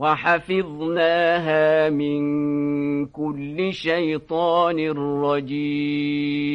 وحفظناها من كل شيطان رجيم.